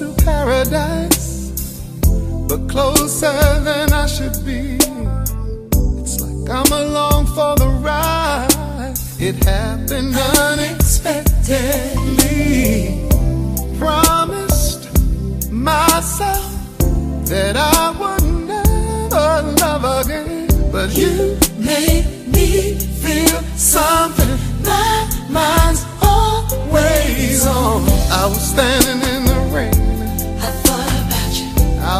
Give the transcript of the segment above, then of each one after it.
to paradise, but closer than I should be. It's like I'm along for the ride. It happened unexpectedly. Promised myself that I would never love again, but you made me feel something. My mind's always on. I was standing in the rain.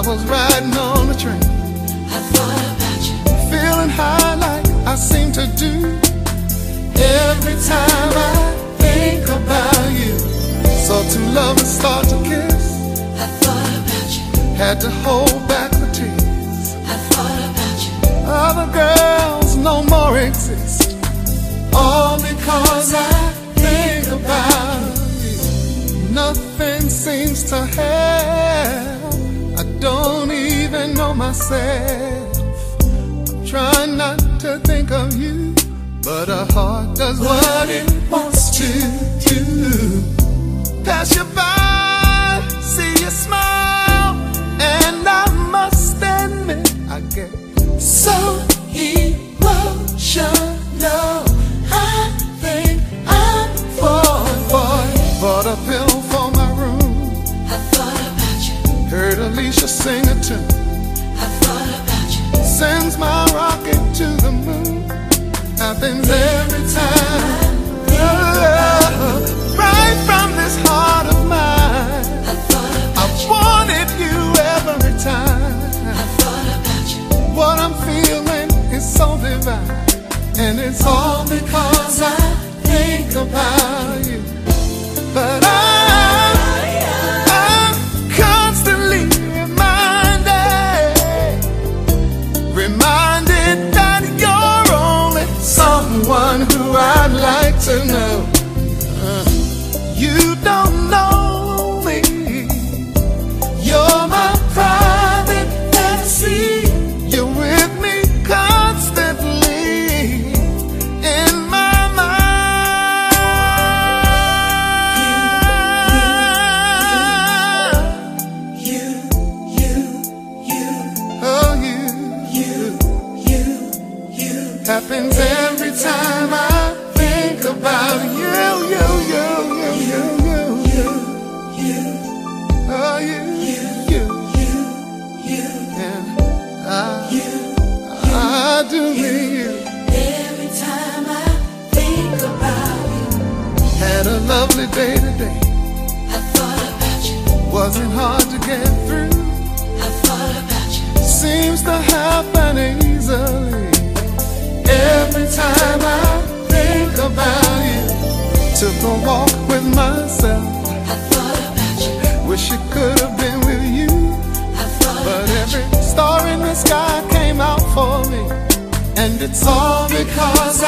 I was riding on the train, I thought about you. feeling high like I seem to do. Every time I think about you, so two lovers start to kiss. I thought about you. Had to hold back the tears. I thought about you. Other girls no more exist. All myself. I'm trying not to think of you, but a heart does what it wants to do. Pass you by, see you smile, and I must admit I get so emotional. I think I'm falling for you. Bought a pill for my room, I thought about you. heard Alicia sing a tune. Sends my rocket to the moon. Happens every time. Oh, right from this heart of mine. I thought I about you. wanted you every time. I thought about you. What I'm feeling is so divine. And it's all because I think about you. Like to a lovely day. I thought about you. Wasn't hard to get through. I thought about you. Seems to happen easily. Every time I think about you, took a walk with myself. I thought about you. Wish it could have been with you, I thought but about every star in the sky came out for me, and it's all because